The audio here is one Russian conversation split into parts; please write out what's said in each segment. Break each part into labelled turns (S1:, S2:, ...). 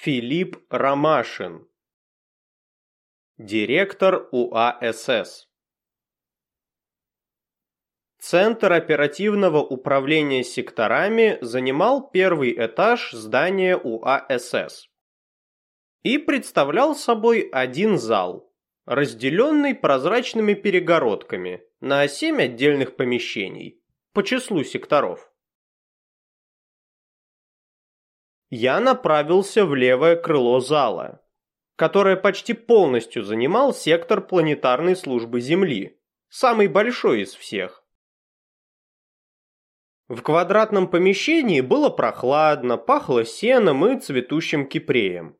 S1: Филипп Ромашин Директор УАСС Центр оперативного управления секторами занимал первый этаж здания УАСС и представлял собой один зал, разделенный прозрачными перегородками на семь отдельных помещений по числу секторов. Я направился в левое крыло зала, которое почти полностью занимал сектор планетарной службы Земли, самый большой из всех. В квадратном помещении было прохладно, пахло сеном и цветущим кипреем.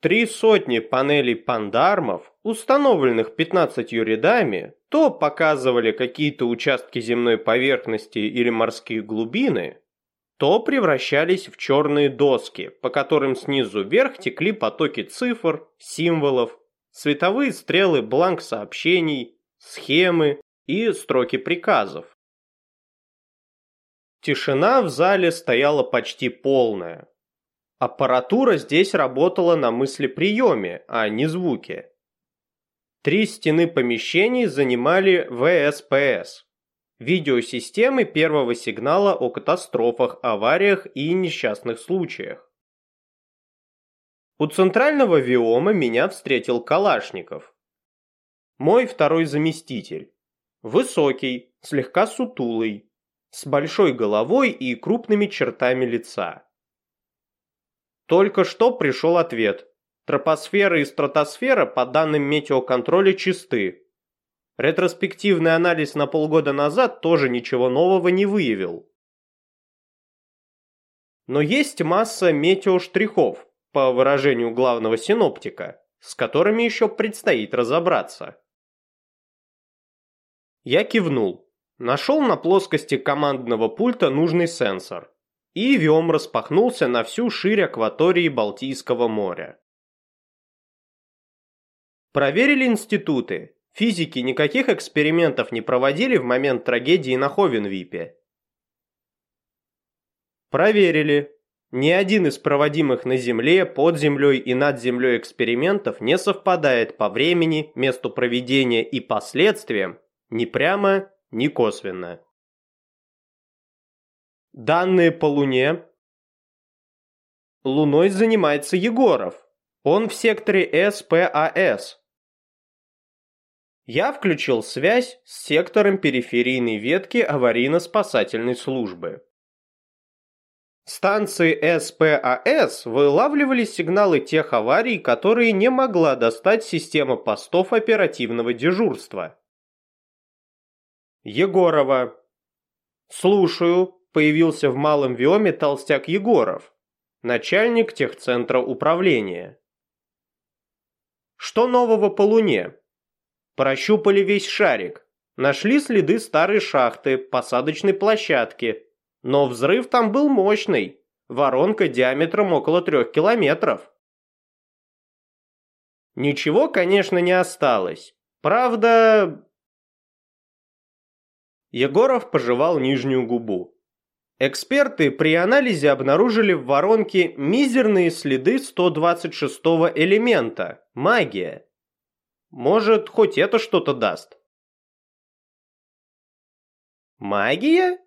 S1: Три сотни панелей пандармов, установленных 15 рядами, то показывали какие-то участки земной поверхности или морские глубины, то превращались в черные доски, по которым снизу вверх текли потоки цифр, символов, световые стрелы бланк сообщений, схемы и строки приказов. Тишина в зале стояла почти полная. Аппаратура здесь работала на мыслеприеме, а не звуке. Три стены помещений занимали ВСПС видеосистемы первого сигнала о катастрофах, авариях и несчастных случаях. У центрального виома меня встретил Калашников. Мой второй заместитель. Высокий, слегка сутулый, с большой головой и крупными чертами лица. Только что пришел ответ. Тропосфера и стратосфера по данным метеоконтроля чисты, Ретроспективный анализ на полгода назад тоже ничего нового не выявил. Но есть масса метеоштрихов, по выражению главного синоптика, с которыми еще предстоит разобраться. Я кивнул, нашел на плоскости командного пульта нужный сенсор, и виом распахнулся на всю ширь акватории Балтийского моря. Проверили институты, Физики никаких экспериментов не проводили в момент трагедии на Ховенвипе. Проверили. Ни один из проводимых на Земле, под землей и над землей экспериментов не совпадает по времени, месту проведения и последствиям ни прямо, ни косвенно. Данные по Луне. Луной занимается Егоров. Он в секторе СПАС, я включил связь с сектором периферийной ветки аварийно-спасательной службы. Станции СПАС вылавливали сигналы тех аварий, которые не могла достать система постов оперативного дежурства. Егорова. Слушаю, появился в малом виоме толстяк Егоров, начальник техцентра управления. Что нового по Луне? Прощупали весь шарик. Нашли следы старой шахты, посадочной площадки. Но взрыв там был мощный. Воронка диаметром около трех километров. Ничего, конечно, не осталось. Правда... Егоров пожевал нижнюю губу. Эксперты при анализе обнаружили в воронке мизерные следы 126-го элемента – магия. Может, хоть это что-то даст. Магия?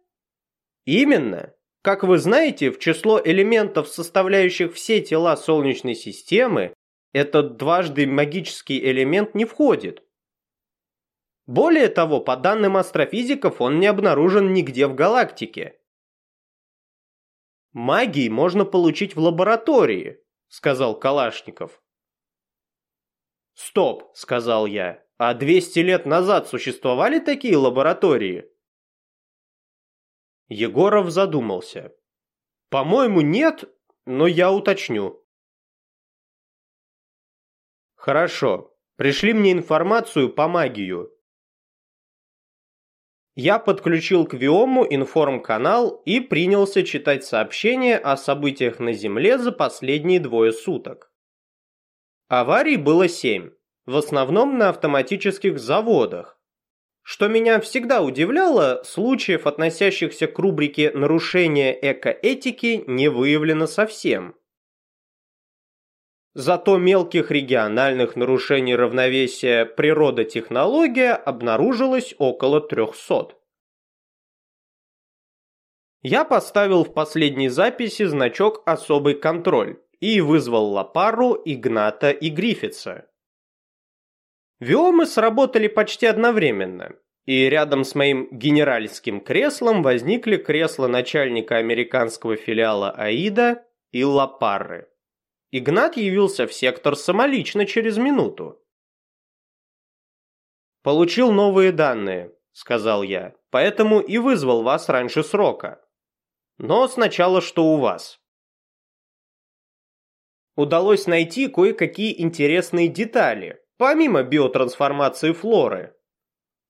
S1: Именно. Как вы знаете, в число элементов, составляющих все тела Солнечной системы, этот дважды магический элемент не входит. Более того, по данным астрофизиков, он не обнаружен нигде в галактике. Магии можно получить в лаборатории, сказал Калашников. «Стоп», — сказал я. «А 200 лет назад существовали такие лаборатории?» Егоров задумался. «По-моему, нет, но я уточню». «Хорошо. Пришли мне информацию по магию». Я подключил к Виому информ-канал и принялся читать сообщения о событиях на Земле за последние двое суток. Аварий было семь, в основном на автоматических заводах. Что меня всегда удивляло, случаев, относящихся к рубрике «Нарушение экоэтики» не выявлено совсем. Зато мелких региональных нарушений равновесия природа-технология обнаружилось около 300. Я поставил в последней записи значок «Особый контроль» и вызвал Лапару, Игната и Гриффитса. Виомы сработали почти одновременно, и рядом с моим генеральским креслом возникли кресла начальника американского филиала АИДа и Лапарры. Игнат явился в сектор самолично через минуту. «Получил новые данные», — сказал я, — «поэтому и вызвал вас раньше срока. Но сначала что у вас?» Удалось найти кое-какие интересные детали, помимо биотрансформации флоры.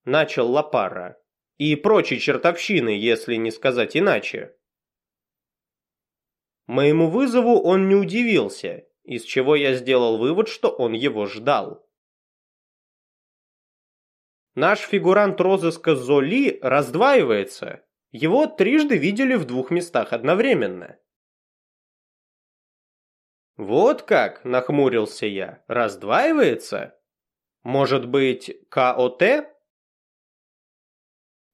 S1: Начал Лапара. И прочей чертовщины, если не сказать иначе. Моему вызову он не удивился, из чего я сделал вывод, что он его ждал. Наш фигурант розыска Золи раздваивается. Его трижды видели в двух местах одновременно. Вот как, нахмурился я, раздваивается? Может быть, КОТ?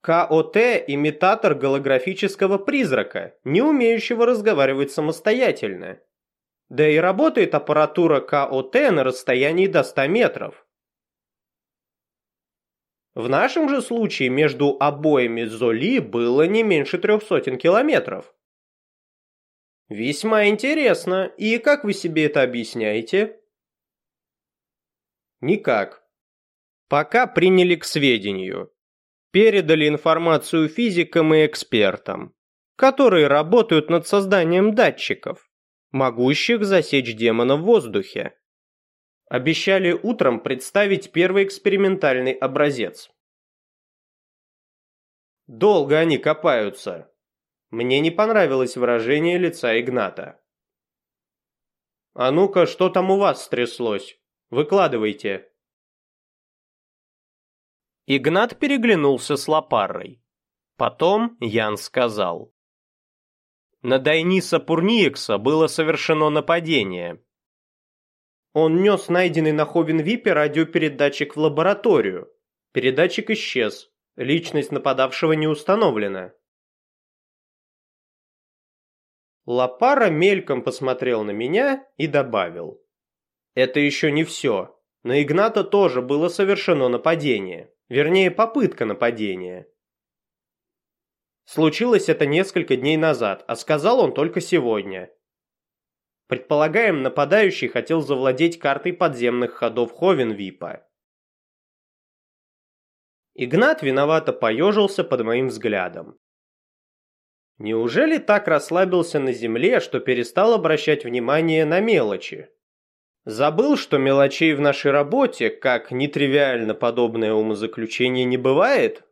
S1: КОТ – имитатор голографического призрака, не умеющего разговаривать самостоятельно. Да и работает аппаратура КОТ на расстоянии до 100 метров. В нашем же случае между обоими Золи было не меньше трех сотен километров. Весьма интересно. И как вы себе это объясняете? Никак. Пока приняли к сведению передали информацию физикам и экспертам, которые работают над созданием датчиков, могущих засечь демона в воздухе. Обещали утром представить первый экспериментальный образец. Долго они копаются. Мне не понравилось выражение лица Игната. «А ну-ка, что там у вас стряслось? Выкладывайте», Игнат переглянулся с Лапарой. Потом Ян сказал. На Дайниса Пурниекса было совершено нападение. Он нес найденный на Ховен-Випе радиопередатчик в лабораторию. Передатчик исчез. Личность нападавшего не установлена. Лапара мельком посмотрел на меня и добавил. Это еще не все. На Игната тоже было совершено нападение. Вернее, попытка нападения. Случилось это несколько дней назад, а сказал он только сегодня. Предполагаем, нападающий хотел завладеть картой подземных ходов Ховенвипа. Игнат виновато поежился под моим взглядом. Неужели так расслабился на земле, что перестал обращать внимание на мелочи? Забыл, что мелочей в нашей работе, как нетривиально подобное умозаключение, не бывает?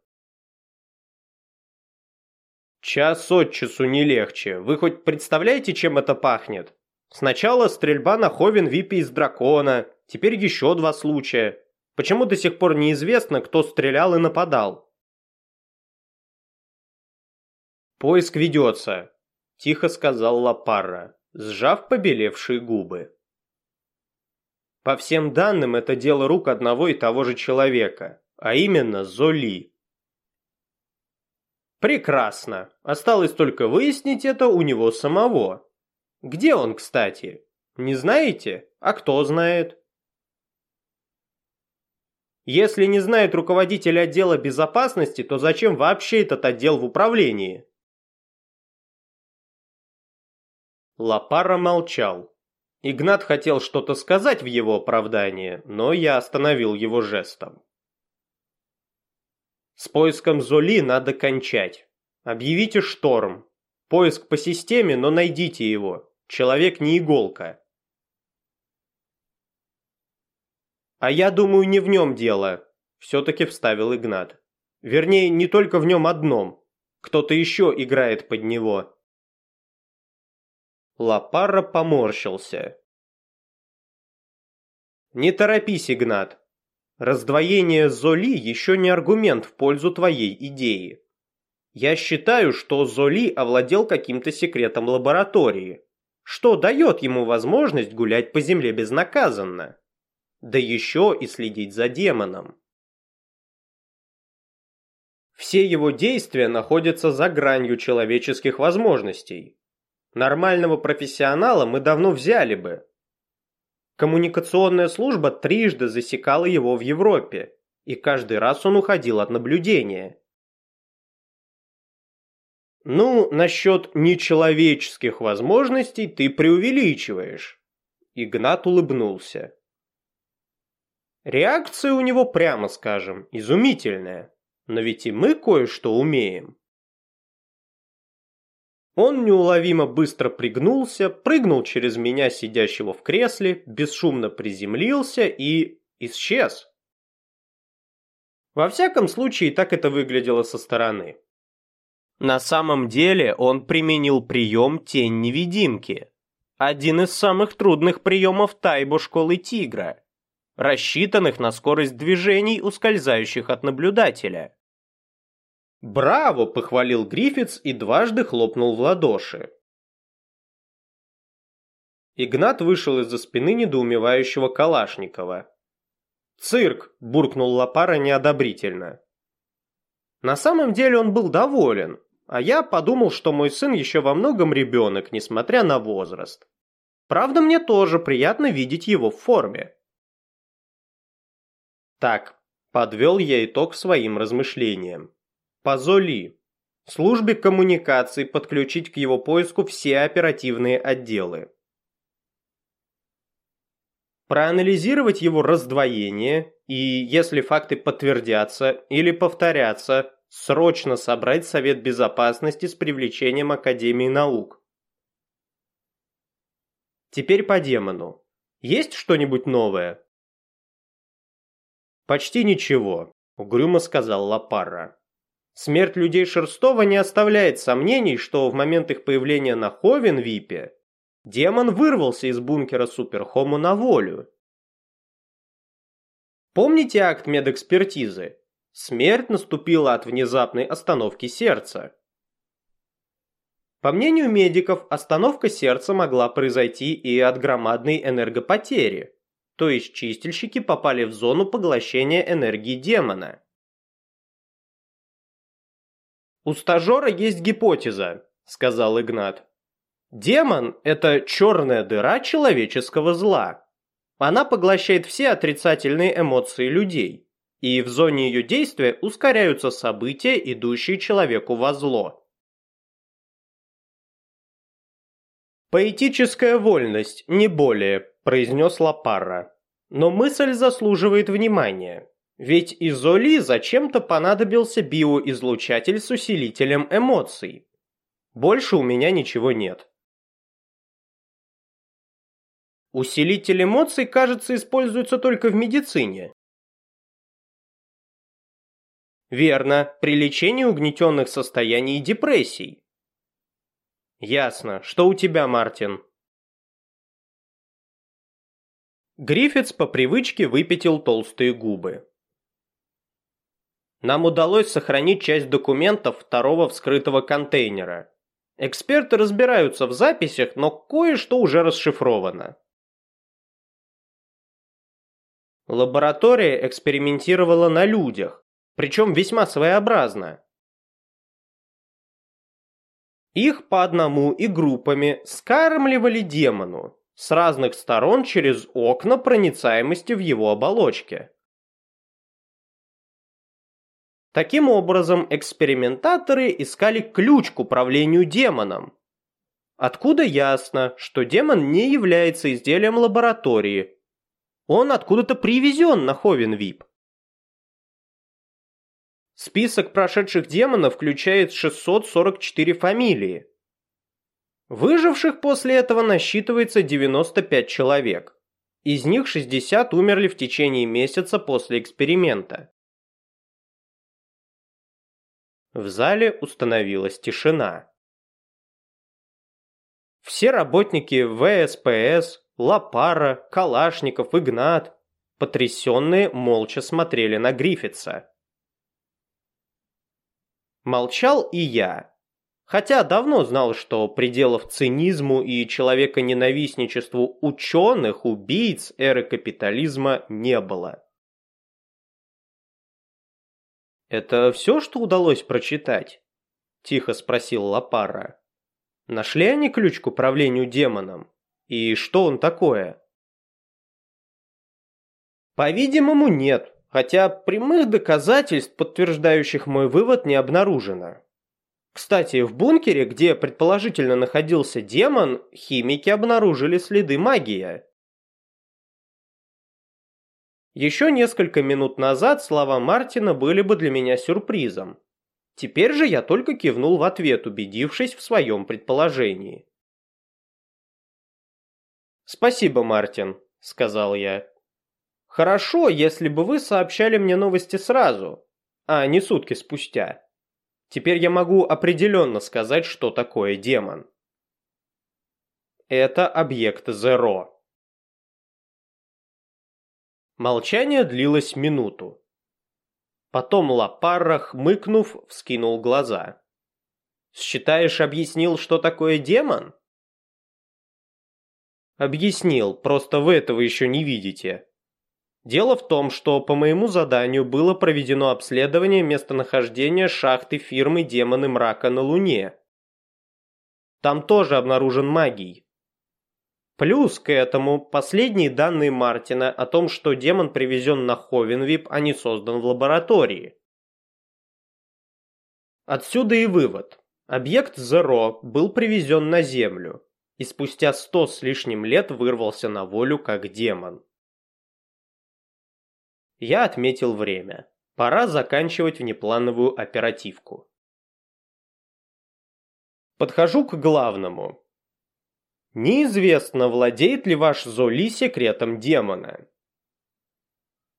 S1: Час от часу не легче. Вы хоть представляете, чем это пахнет? Сначала стрельба на Ховен Випе из дракона, теперь еще два случая. Почему до сих пор неизвестно, кто стрелял и нападал? Поиск ведется, тихо сказал Лапарра, сжав побелевшие губы. По всем данным, это дело рук одного и того же человека, а именно Золи. Прекрасно. Осталось только выяснить это у него самого. Где он, кстати? Не знаете? А кто знает? Если не знает руководитель отдела безопасности, то зачем вообще этот отдел в управлении? Лапара молчал. Игнат хотел что-то сказать в его оправдание, но я остановил его жестом. С поиском Золи надо кончать. Объявите шторм. Поиск по системе, но найдите его. Человек не иголка. А я думаю, не в нем дело, все-таки вставил Игнат. Вернее, не только в нем одном. Кто-то еще играет под него. Лапара поморщился. «Не торопись, Игнат. раздвоение Золи еще не аргумент в пользу твоей идеи. Я считаю, что Золи овладел каким-то секретом лаборатории, что дает ему возможность гулять по земле безнаказанно, да еще и следить за демоном. Все его действия находятся за гранью человеческих возможностей. Нормального профессионала мы давно взяли бы. Коммуникационная служба трижды засекала его в Европе, и каждый раз он уходил от наблюдения. Ну, насчет нечеловеческих возможностей ты преувеличиваешь. Игнат улыбнулся. Реакция у него, прямо скажем, изумительная. Но ведь и мы кое-что умеем. Он неуловимо быстро пригнулся, прыгнул через меня, сидящего в кресле, бесшумно приземлился и исчез. Во всяком случае, так это выглядело со стороны. На самом деле он применил прием тень-невидимки. Один из самых трудных приемов тайбу школы тигра, рассчитанных на скорость движений, ускользающих от наблюдателя. «Браво!» – похвалил Гриффитс и дважды хлопнул в ладоши. Игнат вышел из-за спины недоумевающего Калашникова. «Цирк!» – буркнул Лапара неодобрительно. На самом деле он был доволен, а я подумал, что мой сын еще во многом ребенок, несмотря на возраст. Правда, мне тоже приятно видеть его в форме. Так, подвел я итог своим размышлениям. Позоли. Службе коммуникаций подключить к его поиску все оперативные отделы. Проанализировать его раздвоение и, если факты подтвердятся или повторятся, срочно собрать Совет Безопасности с привлечением Академии наук. Теперь по демону. Есть что-нибудь новое? Почти ничего, угрюмо сказал Лапарра. Смерть людей Шерстова не оставляет сомнений, что в момент их появления на Ховенвипе демон вырвался из бункера Суперхому на волю. Помните акт медэкспертизы? Смерть наступила от внезапной остановки сердца. По мнению медиков, остановка сердца могла произойти и от громадной энергопотери, то есть чистильщики попали в зону поглощения энергии демона. «У стажера есть гипотеза», — сказал Игнат. «Демон — это черная дыра человеческого зла. Она поглощает все отрицательные эмоции людей, и в зоне ее действия ускоряются события, идущие человеку во зло». «Поэтическая вольность, не более», – произнес Лапарра. «Но мысль заслуживает внимания. Ведь Изоли зачем-то понадобился биоизлучатель с усилителем эмоций. Больше у меня ничего нет. Усилитель эмоций, кажется, используется только в медицине. Верно, при лечении угнетенных состояний и депрессий. Ясно. Что у тебя, Мартин? Гриффитс по привычке выпятил толстые губы. Нам удалось сохранить часть документов второго вскрытого контейнера. Эксперты разбираются в записях, но кое-что уже расшифровано. Лаборатория экспериментировала на людях, причем весьма своеобразно. Их по одному и группами скармливали демону с разных сторон через окна проницаемости в его оболочке. Таким образом, экспериментаторы искали ключ к управлению демоном. Откуда ясно, что демон не является изделием лаборатории. Он откуда-то привезен на Ховенвип. Список прошедших демонов включает 644 фамилии. Выживших после этого насчитывается 95 человек. Из них 60 умерли в течение месяца после эксперимента. В зале установилась тишина. Все работники ВСПС, Лапара, Калашников, Игнат Потрясенные молча смотрели на Гриффитса. Молчал и я, хотя давно знал, что пределов цинизму и человеконенавистничеству ученых, убийц эры капитализма не было. «Это все, что удалось прочитать?» – тихо спросил Лапара. «Нашли они ключ к управлению демоном? И что он такое?» По-видимому, нет, хотя прямых доказательств, подтверждающих мой вывод, не обнаружено. Кстати, в бункере, где предположительно находился демон, химики обнаружили следы магии. Еще несколько минут назад слова Мартина были бы для меня сюрпризом. Теперь же я только кивнул в ответ, убедившись в своем предположении. «Спасибо, Мартин», — сказал я. Хорошо, если бы вы сообщали мне новости сразу, а не сутки спустя. Теперь я могу определенно сказать, что такое демон. Это объект Зеро. Молчание длилось минуту. Потом Лапарра, хмыкнув, вскинул глаза. «Считаешь, объяснил, что такое демон?» «Объяснил, просто вы этого еще не видите», Дело в том, что по моему заданию было проведено обследование местонахождения шахты фирмы «Демоны мрака» на Луне. Там тоже обнаружен магий. Плюс к этому последние данные Мартина о том, что демон привезен на Ховенвип, а не создан в лаборатории. Отсюда и вывод. Объект Зеро был привезен на Землю и спустя сто с лишним лет вырвался на волю как демон. Я отметил время. Пора заканчивать внеплановую оперативку. Подхожу к главному. Неизвестно, владеет ли ваш Золи секретом демона.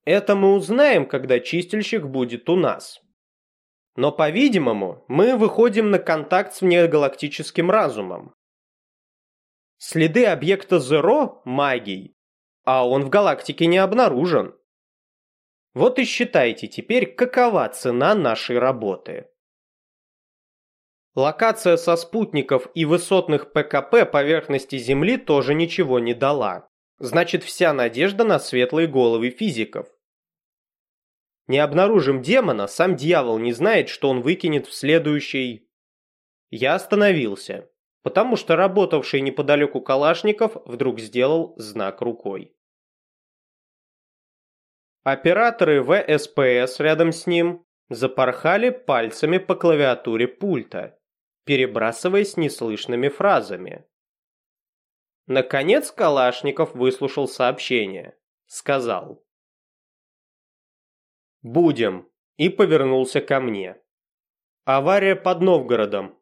S1: Это мы узнаем, когда чистильщик будет у нас. Но, по-видимому, мы выходим на контакт с внегалактическим разумом. Следы объекта Зеро – магий, а он в галактике не обнаружен. Вот и считайте теперь, какова цена нашей работы. Локация со спутников и высотных ПКП поверхности Земли тоже ничего не дала. Значит, вся надежда на светлые головы физиков. Не обнаружим демона, сам дьявол не знает, что он выкинет в следующий... Я остановился, потому что работавший неподалеку Калашников вдруг сделал знак рукой. Операторы ВСПС рядом с ним запорхали пальцами по клавиатуре пульта, перебрасываясь неслышными фразами. Наконец Калашников выслушал сообщение. Сказал. «Будем», и повернулся ко мне. Авария под Новгородом.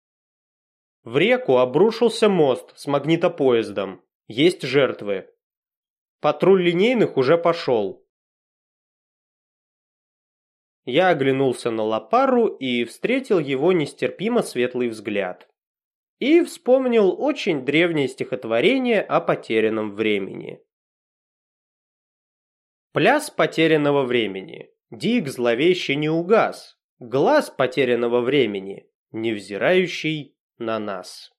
S1: В реку обрушился мост с магнитопоездом. Есть жертвы. Патруль линейных уже пошел. Я оглянулся на Лапару и встретил его нестерпимо светлый взгляд. И вспомнил очень древнее стихотворение о потерянном времени. Пляс потерянного времени. Дик зловеще не угас. Глаз потерянного времени, невзирающий на нас.